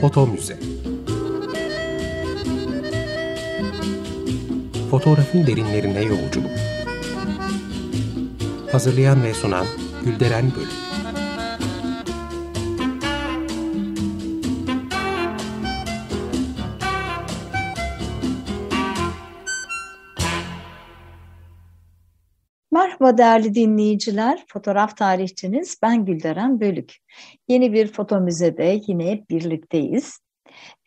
Foto Müze Fotoğrafın derinlerine yolculuk. Hazırlayan ve sunan Gülderen Bölüm Merhaba değerli dinleyiciler, fotoğraf tarihçiniz ben Gülderen Bölük. Yeni bir foto müzede yine birlikteyiz.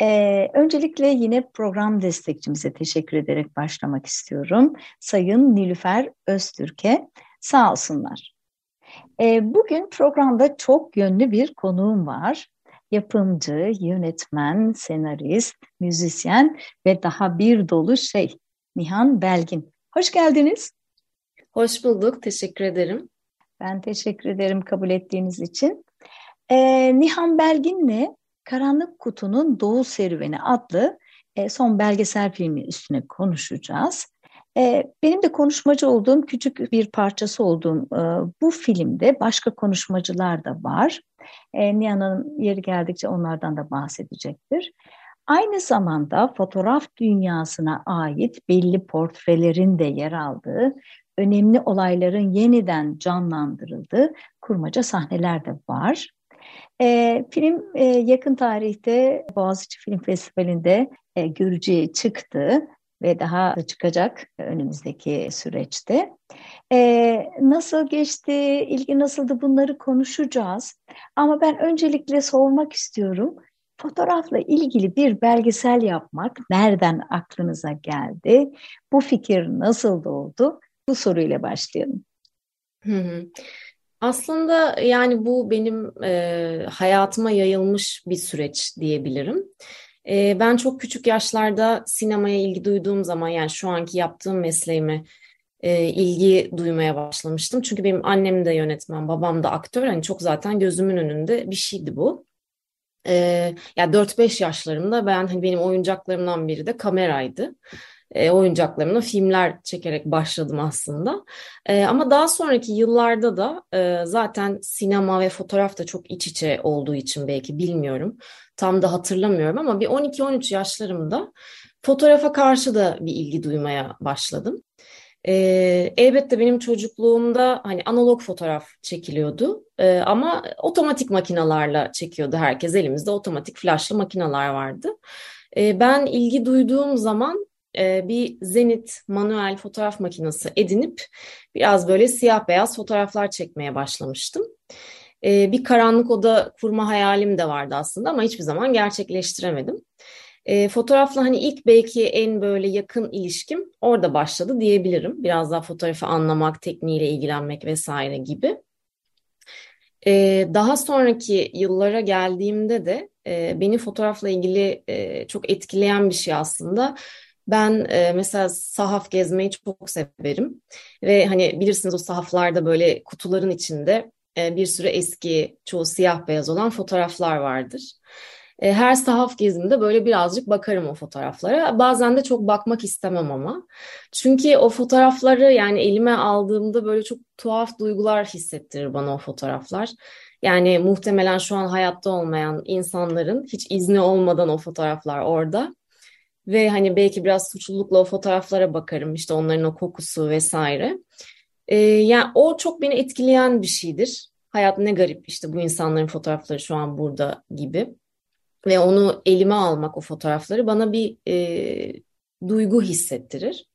Ee, öncelikle yine program destekçimize teşekkür ederek başlamak istiyorum. Sayın Nilüfer Öztürk'e sağ olsunlar. Ee, bugün programda çok yönlü bir konuğum var. Yapımcı, yönetmen, senarist, müzisyen ve daha bir dolu şey Nihan Belgin. Hoş geldiniz. Hoş bulduk, teşekkür ederim. Ben teşekkür ederim kabul ettiğiniz için. Ee, Nihan Belgin'le Karanlık Kutu'nun Doğu Serüveni adlı e, son belgesel filmi üstüne konuşacağız. E, benim de konuşmacı olduğum küçük bir parçası olduğum e, bu filmde başka konuşmacılar da var. E, Nihan'ın yeri geldikçe onlardan da bahsedecektir. Aynı zamanda fotoğraf dünyasına ait belli portrelerin de yer aldığı önemli olayların yeniden canlandırıldığı kurmaca sahneler de var. E, film e, yakın tarihte Boğaziçi Film Festivali'nde e, görücüye çıktı ve daha da çıkacak önümüzdeki süreçte. Ee, nasıl geçti, ilgi nasıldı bunları konuşacağız. Ama ben öncelikle sormak istiyorum. Fotoğrafla ilgili bir belgesel yapmak nereden aklınıza geldi? Bu fikir nasıl doğdu? Bu soruyla başlayalım. Hı hı. Aslında yani bu benim e, hayatıma yayılmış bir süreç diyebilirim. E, ben çok küçük yaşlarda sinemaya ilgi duyduğum zaman yani şu anki yaptığım mesleğime e, ilgi duymaya başlamıştım. Çünkü benim annem de yönetmen, babam da aktör. Hani çok zaten gözümün önünde bir şeydi bu. E, ya yani 4-5 yaşlarımda ben hani benim oyuncaklarımdan biri de kameraydı e, oyuncaklarımla filmler çekerek başladım aslında. E, ama daha sonraki yıllarda da e, zaten sinema ve fotoğraf da çok iç içe olduğu için belki bilmiyorum. Tam da hatırlamıyorum ama bir 12-13 yaşlarımda fotoğrafa karşı da bir ilgi duymaya başladım. E, elbette benim çocukluğumda hani analog fotoğraf çekiliyordu e, ama otomatik makinalarla çekiyordu herkes. Elimizde otomatik flashlı makineler vardı. E, ben ilgi duyduğum zaman bir Zenit manuel fotoğraf makinesi edinip biraz böyle siyah beyaz fotoğraflar çekmeye başlamıştım. E, bir karanlık oda kurma hayalim de vardı aslında ama hiçbir zaman gerçekleştiremedim. E, fotoğrafla hani ilk belki en böyle yakın ilişkim orada başladı diyebilirim. Biraz daha fotoğrafı anlamak, tekniğiyle ilgilenmek vesaire gibi. E, daha sonraki yıllara geldiğimde de e, beni fotoğrafla ilgili e, çok etkileyen bir şey aslında ben e, mesela sahaf gezmeyi çok severim ve hani bilirsiniz o sahaflarda böyle kutuların içinde e, bir sürü eski çoğu siyah beyaz olan fotoğraflar vardır. E, her sahaf gezimde böyle birazcık bakarım o fotoğraflara. Bazen de çok bakmak istemem ama. Çünkü o fotoğrafları yani elime aldığımda böyle çok tuhaf duygular hissettirir bana o fotoğraflar. Yani muhtemelen şu an hayatta olmayan insanların hiç izni olmadan o fotoğraflar orada. Ve hani belki biraz suçlulukla o fotoğraflara bakarım işte onların o kokusu vesaire. Ee, yani o çok beni etkileyen bir şeydir. Hayat ne garip işte bu insanların fotoğrafları şu an burada gibi. Ve onu elime almak o fotoğrafları bana bir e, duygu hissettirir.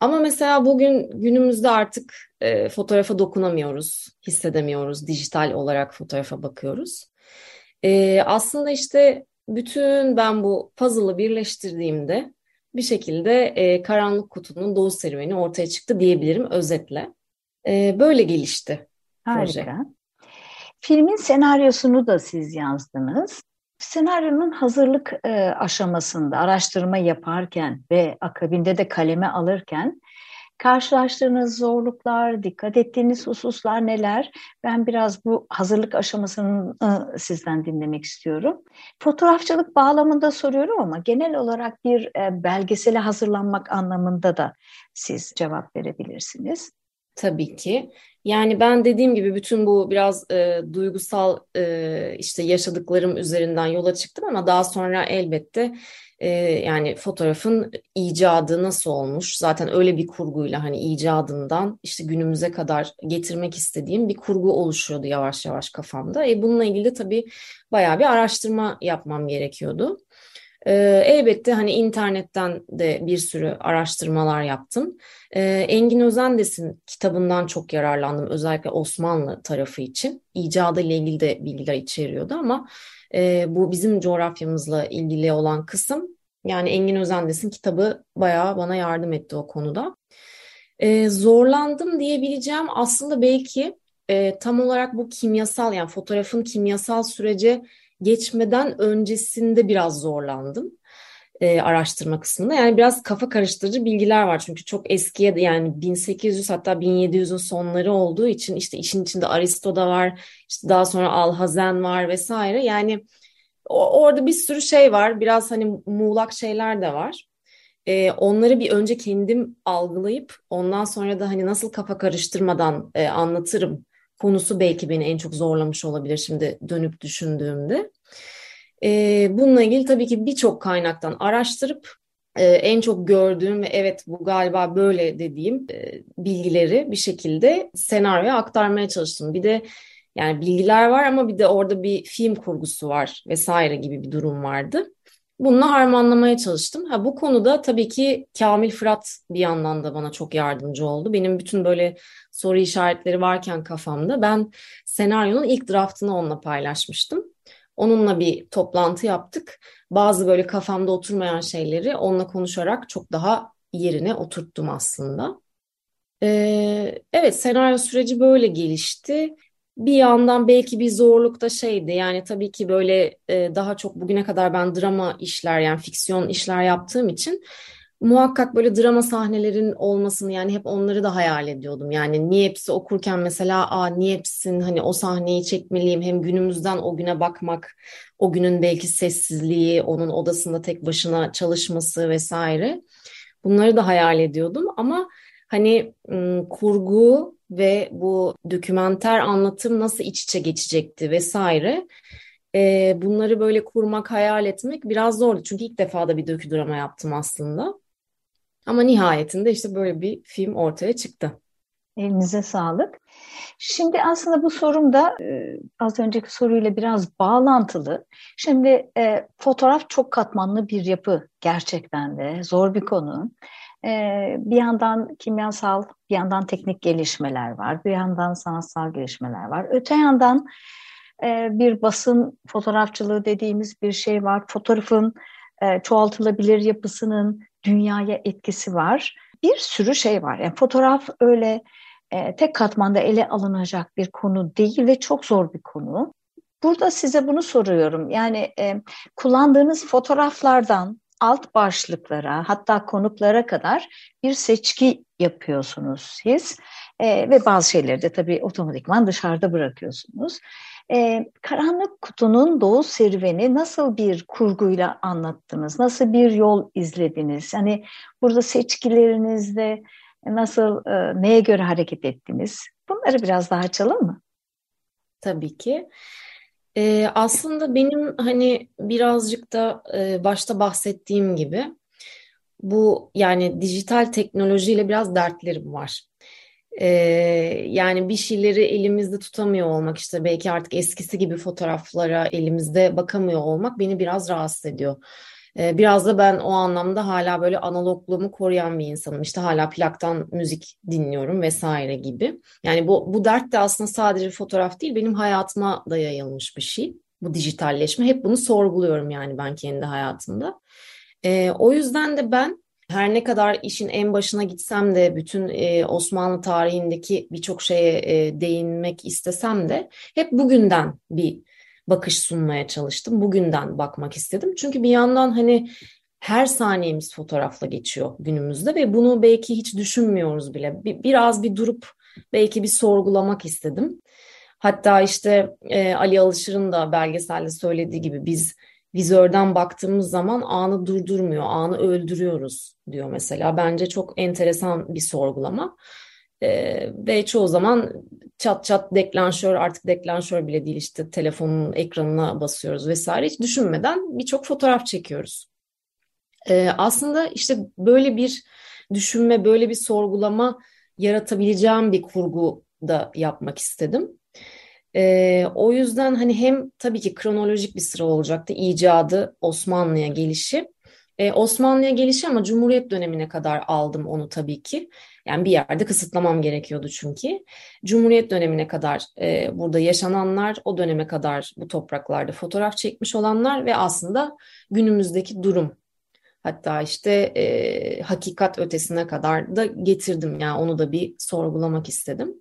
Ama mesela bugün günümüzde artık e, fotoğrafa dokunamıyoruz, hissedemiyoruz. Dijital olarak fotoğrafa bakıyoruz. E, aslında işte bütün ben bu puzzle'ı birleştirdiğimde bir şekilde e, Karanlık Kutu'nun doğu serüveni ortaya çıktı diyebilirim özetle. E, böyle gelişti Harika. proje. Filmin senaryosunu da siz yazdınız. Senaryonun hazırlık e, aşamasında araştırma yaparken ve akabinde de kaleme alırken Karşılaştığınız zorluklar, dikkat ettiğiniz hususlar neler? Ben biraz bu hazırlık aşamasını ıı, sizden dinlemek istiyorum. Fotoğrafçılık bağlamında soruyorum ama genel olarak bir e, belgesele hazırlanmak anlamında da siz cevap verebilirsiniz. Tabii ki. Yani ben dediğim gibi bütün bu biraz e, duygusal e, işte yaşadıklarım üzerinden yola çıktım ama daha sonra elbette e, yani fotoğrafın icadı nasıl olmuş? Zaten öyle bir kurguyla hani icadından işte günümüze kadar getirmek istediğim bir kurgu oluşuyordu yavaş yavaş kafamda. E, bununla ilgili de tabii bayağı bir araştırma yapmam gerekiyordu. E, elbette hani internetten de bir sürü araştırmalar yaptım. E, Engin Özendes'in kitabından çok yararlandım özellikle Osmanlı tarafı için. İcadı ile ilgili de bilgiler içeriyordu ama e, bu bizim coğrafyamızla ilgili olan kısım yani Engin Özendes'in kitabı bayağı bana yardım etti o konuda. E, zorlandım diyebileceğim aslında belki e, tam olarak bu kimyasal yani fotoğrafın kimyasal sürece geçmeden öncesinde biraz zorlandım e, araştırma kısmında. Yani biraz kafa karıştırıcı bilgiler var çünkü çok eskiye yani 1800 hatta 1700'ün sonları olduğu için işte işin içinde Aristo da var, işte daha sonra Alhazen var vesaire. Yani orada bir sürü şey var. Biraz hani muğlak şeyler de var. E, onları bir önce kendim algılayıp ondan sonra da hani nasıl kafa karıştırmadan e, anlatırım konusu belki beni en çok zorlamış olabilir şimdi dönüp düşündüğümde. E, bununla ilgili tabii ki birçok kaynaktan araştırıp e, en çok gördüğüm ve evet bu galiba böyle dediğim e, bilgileri bir şekilde senaryoya aktarmaya çalıştım. Bir de yani bilgiler var ama bir de orada bir film kurgusu var vesaire gibi bir durum vardı. Bununla harmanlamaya çalıştım. Ha, bu konuda tabii ki Kamil Fırat bir yandan da bana çok yardımcı oldu. Benim bütün böyle soru işaretleri varken kafamda ben senaryonun ilk draftını onunla paylaşmıştım. Onunla bir toplantı yaptık. Bazı böyle kafamda oturmayan şeyleri onunla konuşarak çok daha yerine oturttum aslında. Ee, evet senaryo süreci böyle gelişti bir yandan belki bir zorluk da şeydi yani tabii ki böyle e, daha çok bugüne kadar ben drama işler yani fiksiyon işler yaptığım için muhakkak böyle drama sahnelerin olmasını yani hep onları da hayal ediyordum. Yani niye okurken mesela aa niye hani o sahneyi çekmeliyim hem günümüzden o güne bakmak o günün belki sessizliği onun odasında tek başına çalışması vesaire bunları da hayal ediyordum ama hani kurgu ve bu dokümenter anlatım nasıl iç içe geçecekti vesaire. Bunları böyle kurmak, hayal etmek biraz zordu. Çünkü ilk defa da bir dökü drama yaptım aslında. Ama nihayetinde işte böyle bir film ortaya çıktı. Elinize sağlık. Şimdi aslında bu sorum da e, az önceki soruyla biraz bağlantılı. Şimdi e, fotoğraf çok katmanlı bir yapı gerçekten de zor bir konu. Ee, bir yandan kimyasal, bir yandan teknik gelişmeler var, bir yandan sanatsal gelişmeler var. Öte yandan e, bir basın fotoğrafçılığı dediğimiz bir şey var. Fotoğrafın e, çoğaltılabilir yapısının dünyaya etkisi var. Bir sürü şey var. Yani fotoğraf öyle e, tek katmanda ele alınacak bir konu değil ve çok zor bir konu. Burada size bunu soruyorum. Yani e, kullandığınız fotoğraflardan alt başlıklara hatta konuklara kadar bir seçki yapıyorsunuz siz e, ve bazı şeyleri de tabii otomatikman dışarıda bırakıyorsunuz. E, Karanlık Kutu'nun doğu serüveni nasıl bir kurguyla anlattınız? Nasıl bir yol izlediniz? Yani burada seçkilerinizde nasıl, e, neye göre hareket ettiniz? Bunları biraz daha açalım mı? Tabii ki. Ee, aslında benim hani birazcık da e, başta bahsettiğim gibi bu yani dijital teknolojiyle biraz dertlerim var. Ee, yani bir şeyleri elimizde tutamıyor olmak işte belki artık eskisi gibi fotoğraflara elimizde bakamıyor olmak beni biraz rahatsız ediyor. Ee, biraz da ben o anlamda hala böyle analogluğumu koruyan bir insanım. İşte hala plaktan müzik dinliyorum vesaire gibi. Yani bu, bu dert de aslında sadece fotoğraf değil benim hayatıma da yayılmış bir şey. Bu dijitalleşme. Hep bunu sorguluyorum yani ben kendi hayatımda. Ee, o yüzden de ben her ne kadar işin en başına gitsem de bütün e, Osmanlı tarihindeki birçok şeye e, değinmek istesem de hep bugünden bir bakış sunmaya çalıştım. Bugünden bakmak istedim. Çünkü bir yandan hani her saniyemiz fotoğrafla geçiyor günümüzde ve bunu belki hiç düşünmüyoruz bile. Bir, biraz bir durup belki bir sorgulamak istedim. Hatta işte e, Ali Alışır'ın da belgeselde söylediği gibi biz vizörden baktığımız zaman anı durdurmuyor, anı öldürüyoruz diyor mesela. Bence çok enteresan bir sorgulama. E, ve çoğu zaman çat çat deklanşör artık deklanşör bile değil işte telefonun ekranına basıyoruz vesaire hiç düşünmeden birçok fotoğraf çekiyoruz. E, aslında işte böyle bir düşünme, böyle bir sorgulama yaratabileceğim bir kurgu da yapmak istedim. E, o yüzden hani hem tabii ki kronolojik bir sıra olacaktı icadı Osmanlı'ya gelişi. E, Osmanlı'ya gelişi ama Cumhuriyet dönemine kadar aldım onu tabii ki. Yani bir yerde kısıtlamam gerekiyordu çünkü. Cumhuriyet dönemine kadar e, burada yaşananlar, o döneme kadar bu topraklarda fotoğraf çekmiş olanlar ve aslında günümüzdeki durum. Hatta işte e, hakikat ötesine kadar da getirdim. Yani onu da bir sorgulamak istedim.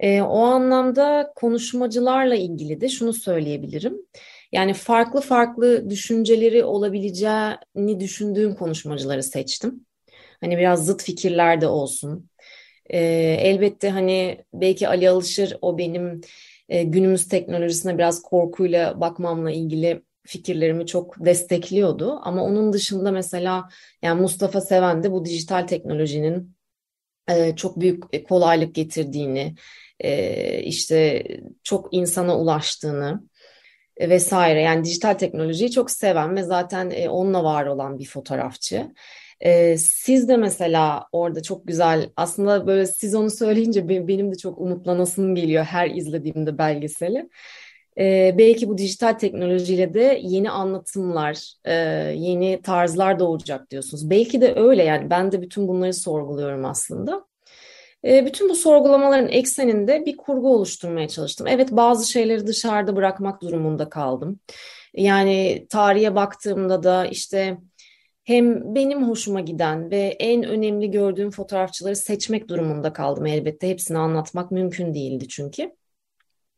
E, o anlamda konuşmacılarla ilgili de şunu söyleyebilirim. Yani farklı farklı düşünceleri olabileceğini düşündüğüm konuşmacıları seçtim. Hani biraz zıt fikirler de olsun. E, elbette hani belki Ali Alışır o benim e, günümüz teknolojisine biraz korkuyla bakmamla ilgili fikirlerimi çok destekliyordu. Ama onun dışında mesela yani Mustafa Seven de bu dijital teknolojinin e, çok büyük kolaylık getirdiğini, e, işte çok insana ulaştığını e, vesaire. Yani dijital teknolojiyi çok seven ve zaten e, onunla var olan bir fotoğrafçı. E, siz de mesela orada çok güzel aslında böyle siz onu söyleyince benim de çok umutlanasım geliyor her izlediğimde belgeseli. E, belki bu dijital teknolojiyle de yeni anlatımlar, e, yeni tarzlar doğacak diyorsunuz. Belki de öyle yani ben de bütün bunları sorguluyorum aslında. E, bütün bu sorgulamaların ekseninde bir kurgu oluşturmaya çalıştım. Evet bazı şeyleri dışarıda bırakmak durumunda kaldım. Yani tarihe baktığımda da işte hem benim hoşuma giden ve en önemli gördüğüm fotoğrafçıları seçmek durumunda kaldım elbette. Hepsini anlatmak mümkün değildi çünkü.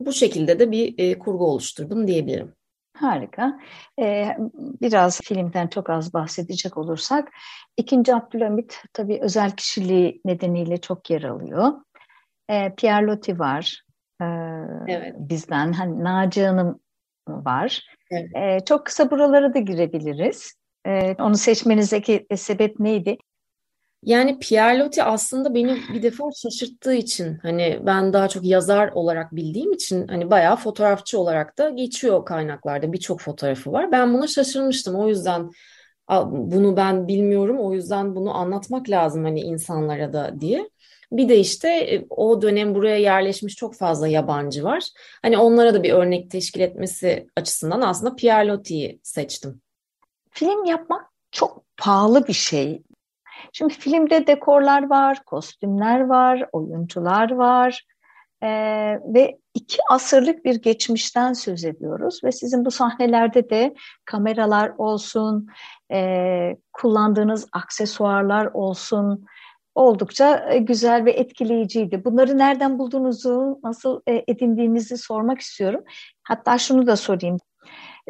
Bu şekilde de bir e, kurgu oluşturdum diyebilirim. Harika. Ee, biraz filmden çok az bahsedecek olursak, ikinci Abdülhamit tabii özel kişiliği nedeniyle çok yer alıyor. Ee, Pierre Loti var. Ee, evet. Bizden, hani Naci Hanım var. Evet. Ee, çok kısa buralara da girebiliriz. Ee, onu seçmenizdeki sebep neydi? Yani Pierre Loti aslında beni bir defa şaşırttığı için hani ben daha çok yazar olarak bildiğim için hani bayağı fotoğrafçı olarak da geçiyor kaynaklarda birçok fotoğrafı var. Ben buna şaşırmıştım o yüzden bunu ben bilmiyorum o yüzden bunu anlatmak lazım hani insanlara da diye. Bir de işte e, o dönem buraya yerleşmiş çok fazla yabancı var. Hani onlara da bir örnek teşkil etmesi açısından aslında Pierre Loti'yi seçtim. Film yapmak çok pahalı bir şey. Şimdi filmde dekorlar var, kostümler var, oyuncular var ee, ve iki asırlık bir geçmişten söz ediyoruz ve sizin bu sahnelerde de kameralar olsun, e, kullandığınız aksesuarlar olsun oldukça e, güzel ve etkileyiciydi. Bunları nereden bulduğunuzu, nasıl e, edindiğinizi sormak istiyorum. Hatta şunu da sorayım.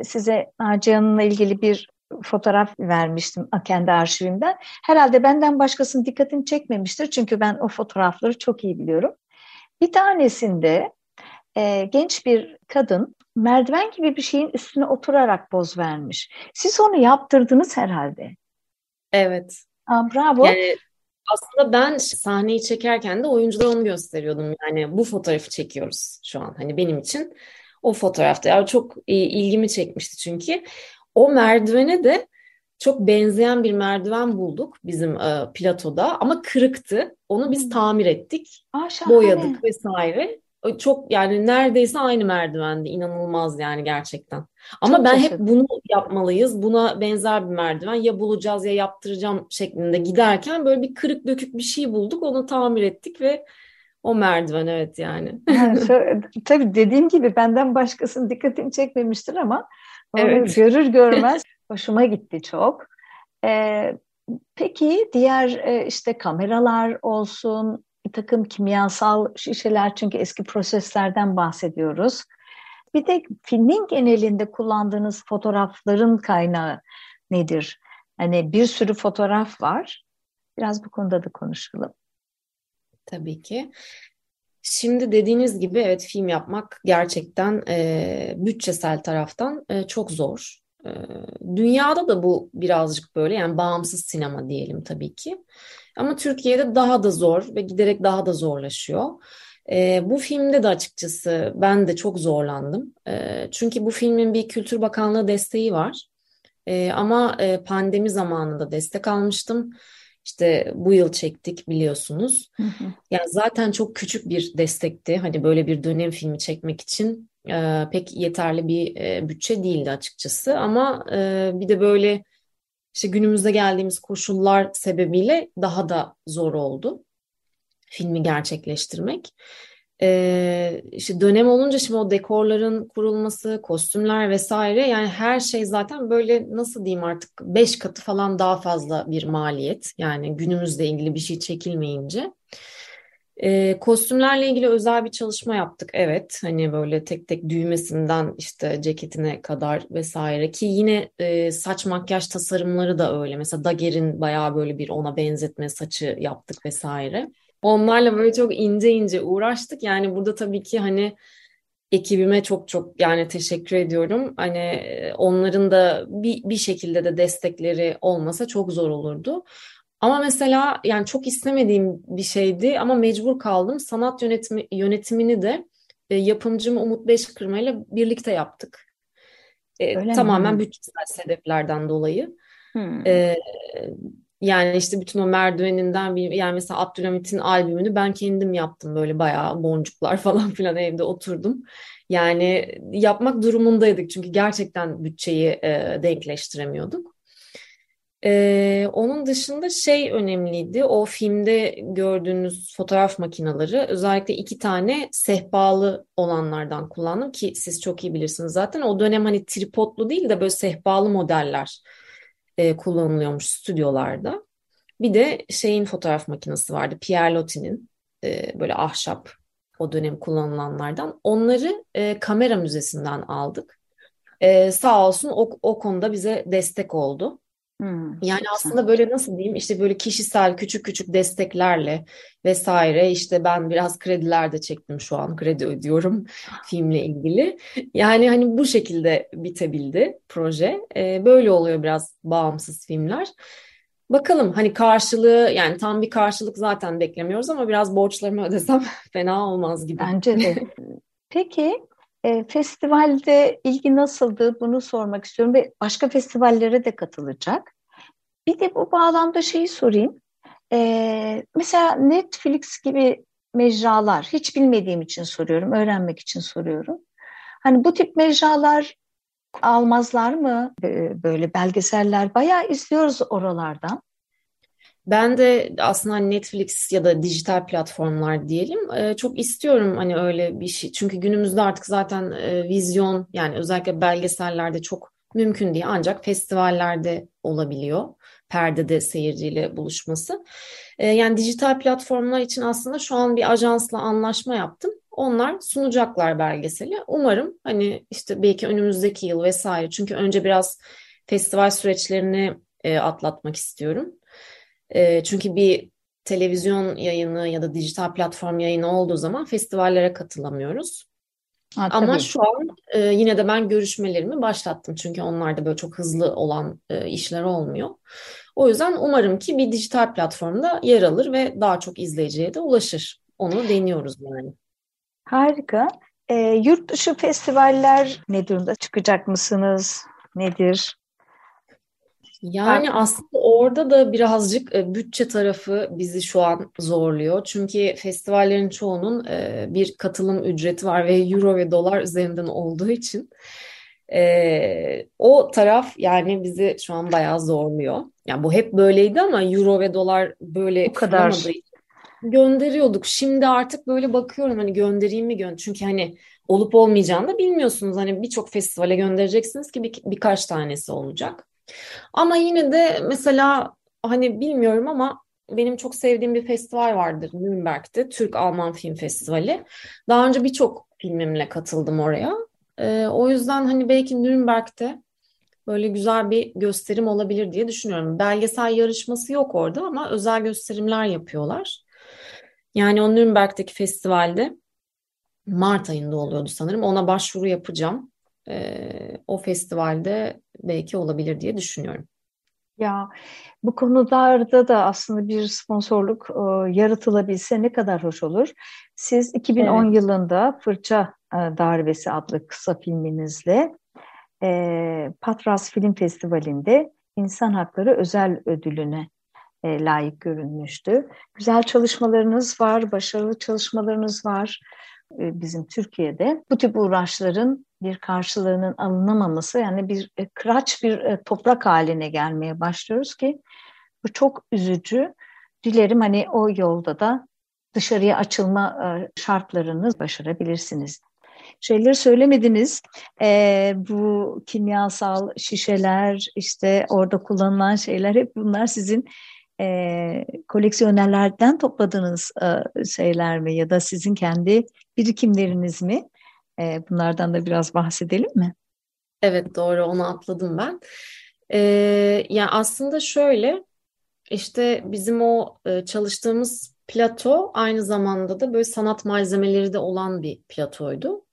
Size Naciye Hanım'la ilgili bir fotoğraf vermiştim kendi arşivimden. Herhalde benden başkasının dikkatini çekmemiştir çünkü ben o fotoğrafları çok iyi biliyorum. Bir tanesinde e, genç bir kadın merdiven gibi bir şeyin üstüne oturarak poz vermiş. Siz onu yaptırdınız herhalde. Evet. Aa, bravo. Yani aslında ben sahneyi çekerken de oyunculara onu gösteriyordum. Yani bu fotoğrafı çekiyoruz şu an. Hani benim için o fotoğrafta. Yani çok ilgimi çekmişti çünkü. O merdivene de çok benzeyen bir merdiven bulduk bizim e, platoda ama kırıktı. Onu biz hmm. tamir ettik, Aa, boyadık vesaire. Çok yani neredeyse aynı merdivendi. İnanılmaz yani gerçekten. Ama çok ben hep bunu yapmalıyız. Buna benzer bir merdiven ya bulacağız ya yaptıracağım şeklinde giderken böyle bir kırık dökük bir şey bulduk. Onu tamir ettik ve o merdiven evet yani. yani tabii dediğim gibi benden başkasının dikkatini çekmemiştir ama Evet. görür görmez hoşuma gitti çok. Ee, peki diğer e, işte kameralar olsun, bir takım kimyasal şişeler çünkü eski proseslerden bahsediyoruz. Bir de filmin genelinde kullandığınız fotoğrafların kaynağı nedir? Hani bir sürü fotoğraf var. Biraz bu konuda da konuşalım. Tabii ki. Şimdi dediğiniz gibi evet film yapmak gerçekten e, bütçesel taraftan e, çok zor. E, dünyada da bu birazcık böyle yani bağımsız sinema diyelim tabii ki. Ama Türkiye'de daha da zor ve giderek daha da zorlaşıyor. E, bu filmde de açıkçası ben de çok zorlandım. E, çünkü bu filmin bir Kültür Bakanlığı desteği var. E, ama e, pandemi zamanında destek almıştım. İşte bu yıl çektik biliyorsunuz. Hı hı. Yani zaten çok küçük bir destekti. Hani böyle bir dönem filmi çekmek için e, pek yeterli bir e, bütçe değildi açıkçası. Ama e, bir de böyle işte günümüzde geldiğimiz koşullar sebebiyle daha da zor oldu filmi gerçekleştirmek. Ee, işte dönem olunca şimdi o dekorların kurulması, kostümler vesaire yani her şey zaten böyle nasıl diyeyim artık beş katı falan daha fazla bir maliyet. Yani günümüzle ilgili bir şey çekilmeyince. E, kostümlerle ilgili özel bir çalışma yaptık. Evet hani böyle tek tek düğmesinden işte ceketine kadar vesaire ki yine e, saç makyaj tasarımları da öyle. Mesela Daguerre'in bayağı böyle bir ona benzetme saçı yaptık vesaire. Onlarla böyle çok ince ince uğraştık. Yani burada tabii ki hani ekibime çok çok yani teşekkür ediyorum. Hani e, onların da bir, bir şekilde de destekleri olmasa çok zor olurdu. Ama mesela yani çok istemediğim bir şeydi ama mecbur kaldım. Sanat yönetimi, yönetimini de e, yapımcım Umut Beşkırma ile birlikte yaptık. E, tamamen mi? bütçesel sebeplerden dolayı. Hmm. E, yani işte bütün o merdiveninden bir yani mesela Abdülhamit'in albümünü ben kendim yaptım böyle bayağı boncuklar falan filan evde oturdum. Yani yapmak durumundaydık çünkü gerçekten bütçeyi e, denkleştiremiyorduk. Ee, onun dışında şey önemliydi. O filmde gördüğünüz fotoğraf makineleri özellikle iki tane sehpalı olanlardan kullandım ki siz çok iyi bilirsiniz zaten. O dönem hani tripodlu değil de böyle sehpalı modeller e, kullanılıyormuş stüdyolarda. Bir de şeyin fotoğraf makinesi vardı. Pierre Loti'nin e, böyle ahşap o dönem kullanılanlardan. Onları e, kamera müzesinden aldık. E, sağ olsun o, o konuda bize destek oldu. Hmm, yani aslında böyle nasıl diyeyim işte böyle kişisel küçük küçük desteklerle vesaire işte ben biraz krediler de çektim şu an kredi ödüyorum filmle ilgili. Yani hani bu şekilde bitebildi proje. Ee, böyle oluyor biraz bağımsız filmler. Bakalım hani karşılığı yani tam bir karşılık zaten beklemiyoruz ama biraz borçlarımı ödesem fena olmaz gibi. Bence de. Peki e, festivalde ilgi nasıldı bunu sormak istiyorum ve başka festivallere de katılacak. Bir de bu bağlamda şeyi sorayım. E, mesela Netflix gibi mecralar hiç bilmediğim için soruyorum, öğrenmek için soruyorum. Hani bu tip mecralar almazlar mı böyle belgeseller? Bayağı izliyoruz oralardan. Ben de aslında hani Netflix ya da dijital platformlar diyelim e, çok istiyorum hani öyle bir şey. Çünkü günümüzde artık zaten e, vizyon yani özellikle belgesellerde çok mümkün değil ancak festivallerde olabiliyor. Perdede seyirciyle buluşması. E, yani dijital platformlar için aslında şu an bir ajansla anlaşma yaptım. Onlar sunacaklar belgeseli. Umarım hani işte belki önümüzdeki yıl vesaire. Çünkü önce biraz festival süreçlerini atlatmak istiyorum. E, çünkü bir televizyon yayını ya da dijital platform yayını olduğu zaman festivallere katılamıyoruz. Ha, Ama şu an e, yine de ben görüşmelerimi başlattım. Çünkü onlarda böyle çok hızlı olan e, işler olmuyor. O yüzden umarım ki bir dijital platformda yer alır ve daha çok izleyiciye de ulaşır. Onu deniyoruz yani. Harika. E, yurt dışı festivaller ne durumda? Çıkacak mısınız? Nedir? Yani ben... aslında orada da birazcık e, bütçe tarafı bizi şu an zorluyor. Çünkü festivallerin çoğunun e, bir katılım ücreti var ve euro ve dolar üzerinden olduğu için e, o taraf yani bizi şu an bayağı zorluyor. Yani bu hep böyleydi ama euro ve dolar böyle bu kadar gönderiyorduk. Şimdi artık böyle bakıyorum hani göndereyim mi gönder çünkü hani olup olmayacağını da bilmiyorsunuz. Hani birçok festivale göndereceksiniz ki bir, birkaç tanesi olacak. Ama yine de mesela hani bilmiyorum ama benim çok sevdiğim bir festival vardır Nürnberg'de. Türk-Alman Film Festivali. Daha önce birçok filmimle katıldım oraya. Ee, o yüzden hani belki Nürnberg'de böyle güzel bir gösterim olabilir diye düşünüyorum. Belgesel yarışması yok orada ama özel gösterimler yapıyorlar. Yani o Nürnberg'deki festivalde Mart ayında oluyordu sanırım. Ona başvuru yapacağım e, o festivalde belki olabilir diye düşünüyorum. Ya bu konularda da aslında bir sponsorluk e, yaratılabilse ne kadar hoş olur. Siz 2010 evet. yılında Fırça e, Darbesi adlı kısa filminizle e, Patras Film Festivali'nde İnsan Hakları Özel Ödülüne e, layık görünmüştü. Güzel çalışmalarınız var, başarılı çalışmalarınız var e, bizim Türkiye'de. Bu tip uğraşların bir karşılığının alınamaması yani bir e, kıraç bir e, toprak haline gelmeye başlıyoruz ki bu çok üzücü. Dilerim hani o yolda da dışarıya açılma e, şartlarını başarabilirsiniz. Şeyleri söylemediniz. E, bu kimyasal şişeler, işte orada kullanılan şeyler hep bunlar sizin e, koleksiyonerlerden topladığınız e, şeyler mi ya da sizin kendi birikimleriniz mi? E, bunlardan da biraz bahsedelim mi? Evet doğru onu atladım ben. E, yani aslında şöyle işte bizim o e, çalıştığımız plato aynı zamanda da böyle sanat malzemeleri de olan bir platoydu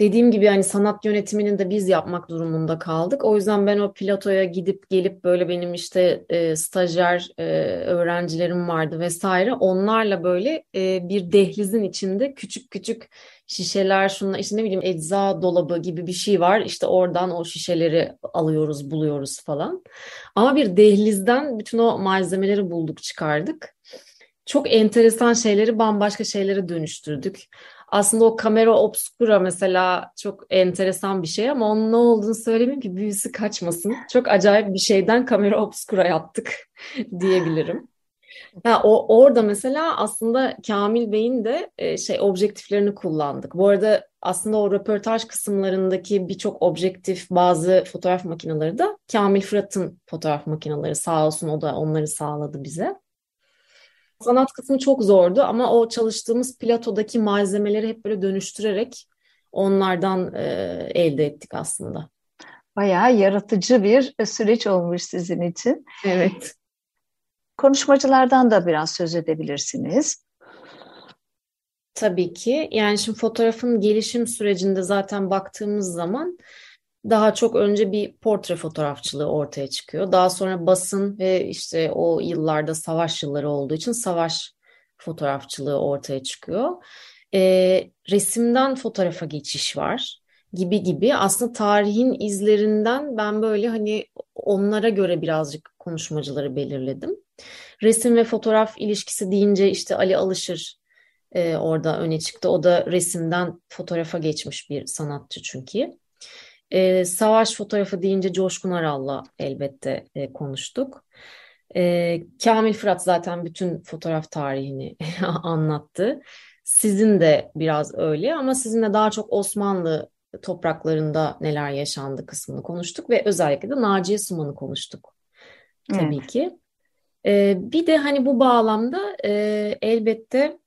dediğim gibi hani sanat yönetiminin de biz yapmak durumunda kaldık. O yüzden ben o platoya gidip gelip böyle benim işte e, stajyer e, öğrencilerim vardı vesaire. Onlarla böyle e, bir dehlizin içinde küçük küçük şişeler şunlar işte ne bileyim ecza dolabı gibi bir şey var. İşte oradan o şişeleri alıyoruz, buluyoruz falan. Ama bir dehlizden bütün o malzemeleri bulduk, çıkardık. Çok enteresan şeyleri bambaşka şeylere dönüştürdük. Aslında o kamera obscura mesela çok enteresan bir şey ama onun ne olduğunu söylemeyeyim ki büyüsü kaçmasın. Çok acayip bir şeyden kamera obscura yaptık diyebilirim. Ha, o orada mesela aslında Kamil Bey'in de e, şey objektiflerini kullandık. Bu arada aslında o röportaj kısımlarındaki birçok objektif bazı fotoğraf makineleri de Kamil Fırat'ın fotoğraf makineleri sağ olsun o da onları sağladı bize. Sanat kısmı çok zordu ama o çalıştığımız platodaki malzemeleri hep böyle dönüştürerek onlardan e, elde ettik aslında. Bayağı yaratıcı bir süreç olmuş sizin için. Evet. Konuşmacılardan da biraz söz edebilirsiniz. Tabii ki. Yani şimdi fotoğrafın gelişim sürecinde zaten baktığımız zaman daha çok önce bir portre fotoğrafçılığı ortaya çıkıyor. Daha sonra basın ve işte o yıllarda savaş yılları olduğu için savaş fotoğrafçılığı ortaya çıkıyor. E, resimden fotoğrafa geçiş var gibi gibi. Aslında tarihin izlerinden ben böyle hani onlara göre birazcık konuşmacıları belirledim. Resim ve fotoğraf ilişkisi deyince işte Ali Alışır e, orada öne çıktı. O da resimden fotoğrafa geçmiş bir sanatçı çünkü. E, savaş fotoğrafı deyince Coşkun Aral'la elbette e, konuştuk. E, Kamil Fırat zaten bütün fotoğraf tarihini anlattı. Sizin de biraz öyle ama sizinle daha çok Osmanlı topraklarında neler yaşandı kısmını konuştuk ve özellikle de Naciye Suman'ı konuştuk. Tabii evet. ki. E, bir de hani bu bağlamda e, elbette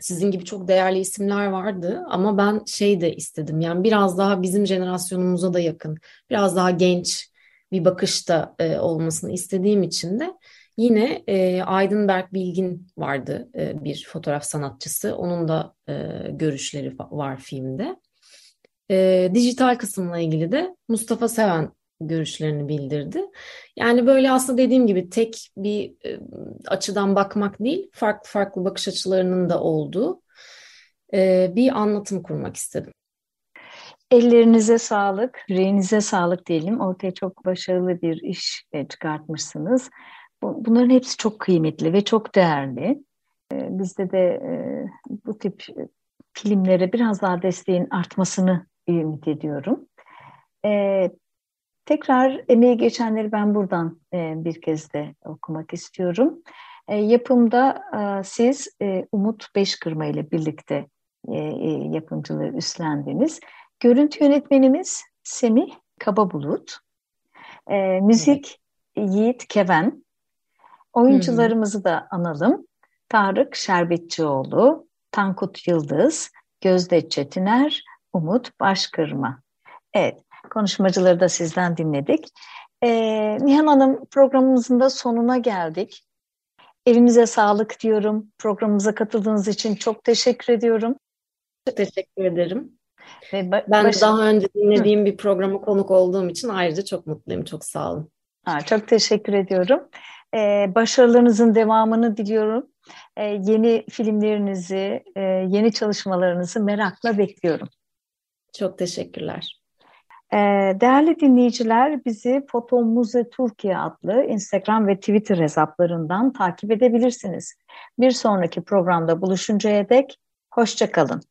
sizin gibi çok değerli isimler vardı ama ben şey de istedim yani biraz daha bizim jenerasyonumuza da yakın, biraz daha genç bir bakışta e, olmasını istediğim için de yine e, Aydın Bilgin vardı e, bir fotoğraf sanatçısı. Onun da e, görüşleri var filmde. E, dijital kısımla ilgili de Mustafa Seven görüşlerini bildirdi. Yani böyle aslında dediğim gibi tek bir e, açıdan bakmak değil, farklı farklı bakış açılarının da olduğu e, bir anlatım kurmak istedim. Ellerinize sağlık, yüreğinize sağlık diyelim. Ortaya çok başarılı bir iş e, çıkartmışsınız. Bunların hepsi çok kıymetli ve çok değerli. Bizde de bu tip filmlere biraz daha desteğin artmasını ümit ediyorum. Tekrar emeği geçenleri ben buradan e, bir kez de okumak istiyorum. E, yapımda e, siz e, Umut Beşkırma ile birlikte e, e, yapımcılığı üstlendiniz. Görüntü yönetmenimiz Semih Kababulut. E, müzik evet. Yiğit Keven. Oyuncularımızı Hı-hı. da analım. Tarık Şerbetçioğlu, Tankut Yıldız, Gözde Çetiner, Umut Başkırma. Evet, konuşmacıları da sizden dinledik. Ee, Nihan Hanım programımızın da sonuna geldik. Evinize sağlık diyorum. Programımıza katıldığınız için çok teşekkür ediyorum. Çok teşekkür ederim. Ve ba- ben baş... daha önce dinlediğim Hı. bir programa konuk olduğum için ayrıca çok mutluyum. Çok sağ olun. Ha, çok teşekkür ediyorum. Ee, başarılarınızın devamını diliyorum. Ee, yeni filmlerinizi, e, yeni çalışmalarınızı merakla bekliyorum. Çok teşekkürler. Ee, değerli dinleyiciler bizi Foto Muze Türkiye adlı Instagram ve Twitter hesaplarından takip edebilirsiniz. Bir sonraki programda buluşuncaya dek hoşçakalın.